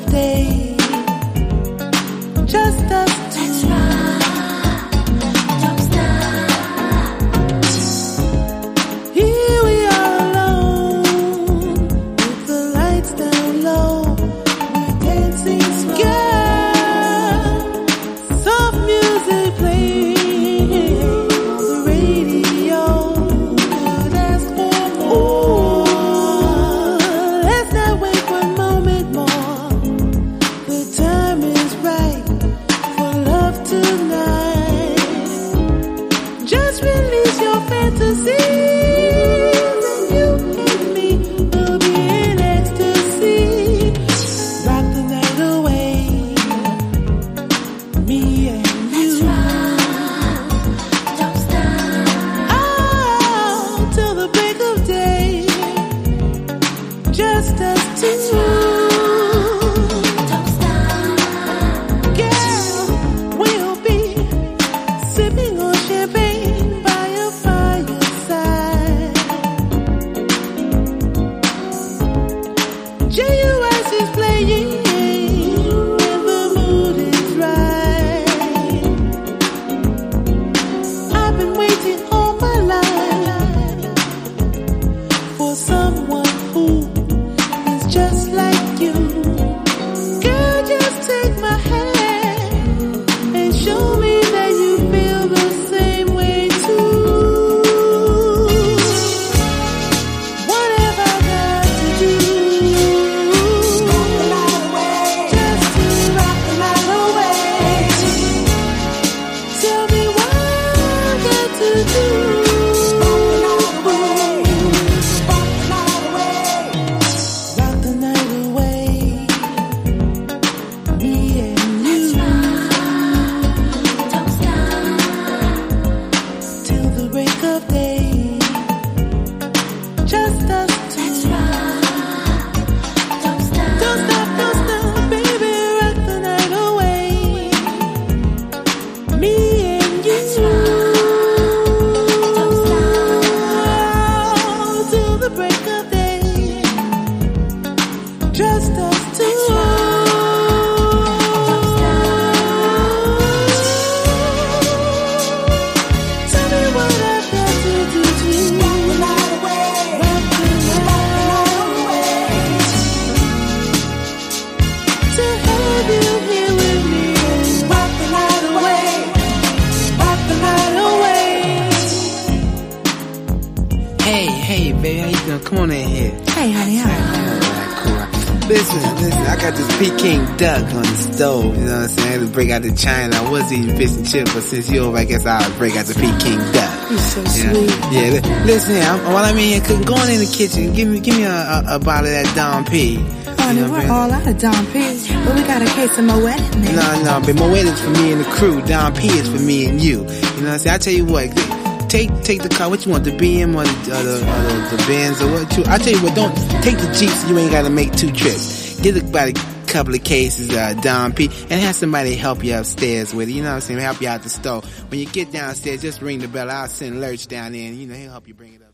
update. Someone who the night away. Watch the night away Hey, hey, baby, how you doing? Come on in here. Hey, honey, how Listen, listen, I got this Peking duck on the stove, you know what I'm saying? I had to break out the china. I was eating fish and chips, but since you're over, I guess I'll break out the Peking duck. You're so Yeah, sweet. yeah. Listen, I'm, while I'm in here cooking, go on in the kitchen, give me, give me a, a, a bottle of that Dom P. Honey, You know we're all out of Dom P's, but we got a case of Moet in there. No, no, but my wedding's for me and the crew. Dom P is for me and you. You know what I'm saying? I tell you what, take take the car. What you want, the BM or the or the, or the, the Benz or what? You? I tell you what, don't take the Jeep. So you ain't got to make two trips. Get about a couple of cases, uh, Dom P, and have somebody help you upstairs with it. You know what I'm saying? Help you out the store. When you get downstairs, just ring the bell. I'll send Lurch down there, and you know he'll help you bring it upstairs.